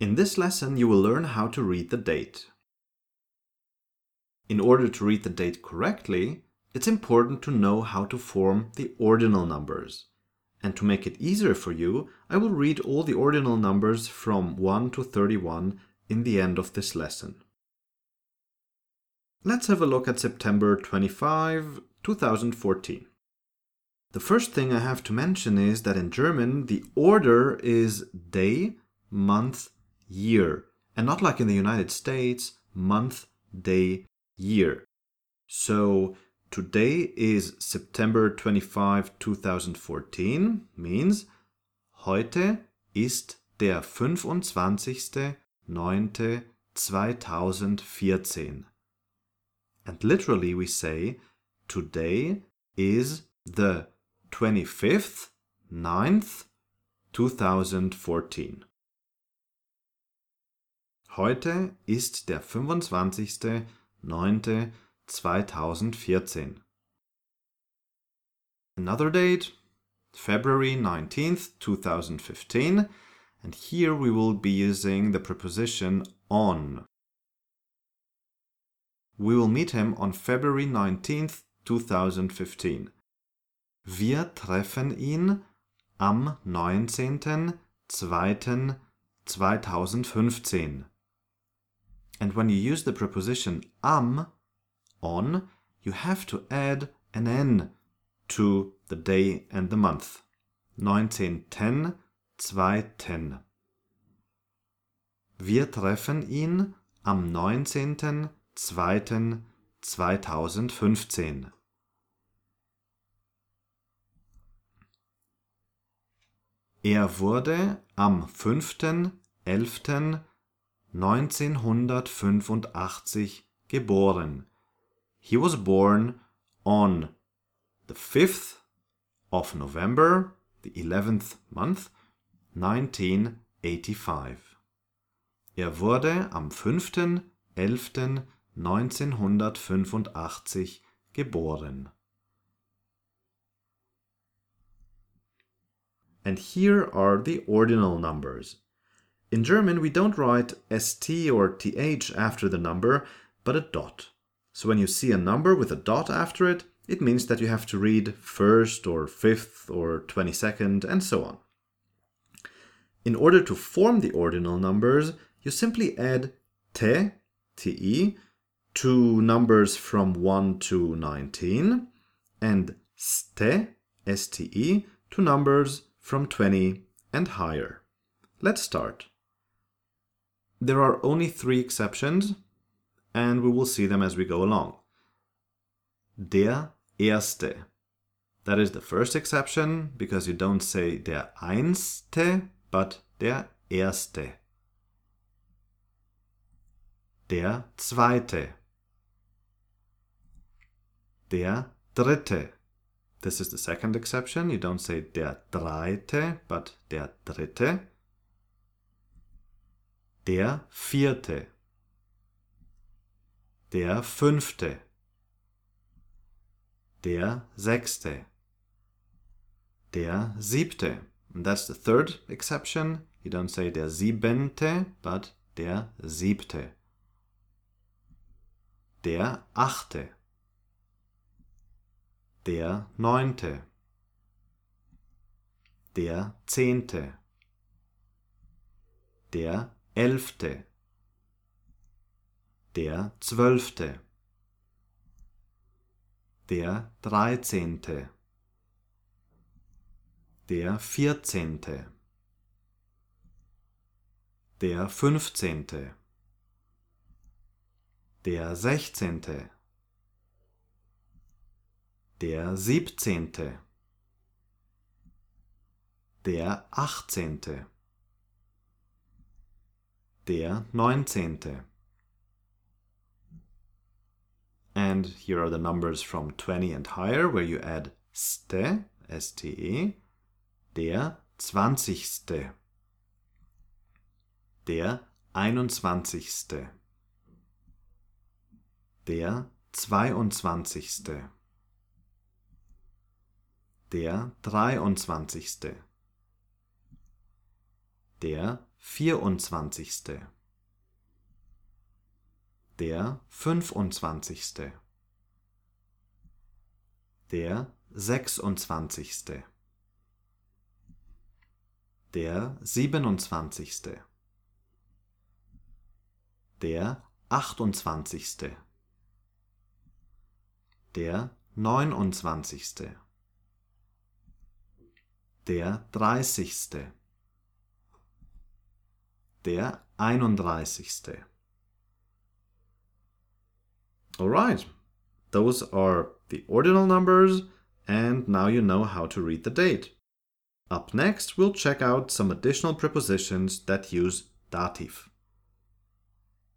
In this lesson, you will learn how to read the date. In order to read the date correctly, it's important to know how to form the ordinal numbers. And to make it easier for you, I will read all the ordinal numbers from 1 to 31 in the end of this lesson. Let's have a look at September 25, 2014. The first thing I have to mention is that in German the order is day, month, year, and not like in the United States, month, day, year. So today is September 25, 2014, means heute ist der 25.09.2014. And literally we say today is the 25th 9th 2014. Heute ist der 25.09.2014. Another date, February 19th, 2015, and here we will be using the preposition on. We will meet him on February 19th, 2015. Wir treffen ihn am 19.02.2015. And when you use the preposition am, on, you have to add an n to the day and the month. 1910, 210. Wir treffen ihn am 19.02.2015. Er wurde am 5.11.1985 geboren. He was born on the 5th of November, the 11th month, 1985. Er wurde am 5.11.1985 geboren. And here are the ordinal numbers. In German, we don't write st or th after the number, but a dot. So when you see a number with a dot after it, it means that you have to read first or fifth or 22nd and so on. In order to form the ordinal numbers, you simply add te, te, to numbers from 1 to 19, and ste, ste, to numbers from 20 and higher. Let's start. There are only three exceptions, and we will see them as we go along. Der Erste. That is the first exception because you don't say der Einste, but der Erste. Der Zweite. Der Dritte. This is the second exception. You don't say der Dreite, but der Dritte. Der Vierte der fünfte, der sechste, der siebte. And that's the third exception. You don't say der siebente, but der siebte. Der achte. Der neunte. Der zehnte. Der elfte. Der Zwölfte, der Dreizehnte, der Vierzehnte, der Fünfzehnte, der Sechzehnte, der Siebzehnte, der Achtzehnte, der Neunzehnte, And here are the numbers from 20 and higher, where you add ste, ste, der zwanzigste, der einundzwanzigste, der zweiundzwanzigste, der dreiundzwanzigste, Der vierundzwanzigste. Der fünfundzwanzigste. Der sechsundzwanzigste. Der siebenundzwanzigste. Der achtundzwanzigste. Der neunundzwanzigste. Der dreißigste. Der einunddreißigste. Alright, those are the ordinal numbers, and now you know how to read the date. Up next, we'll check out some additional prepositions that use dative.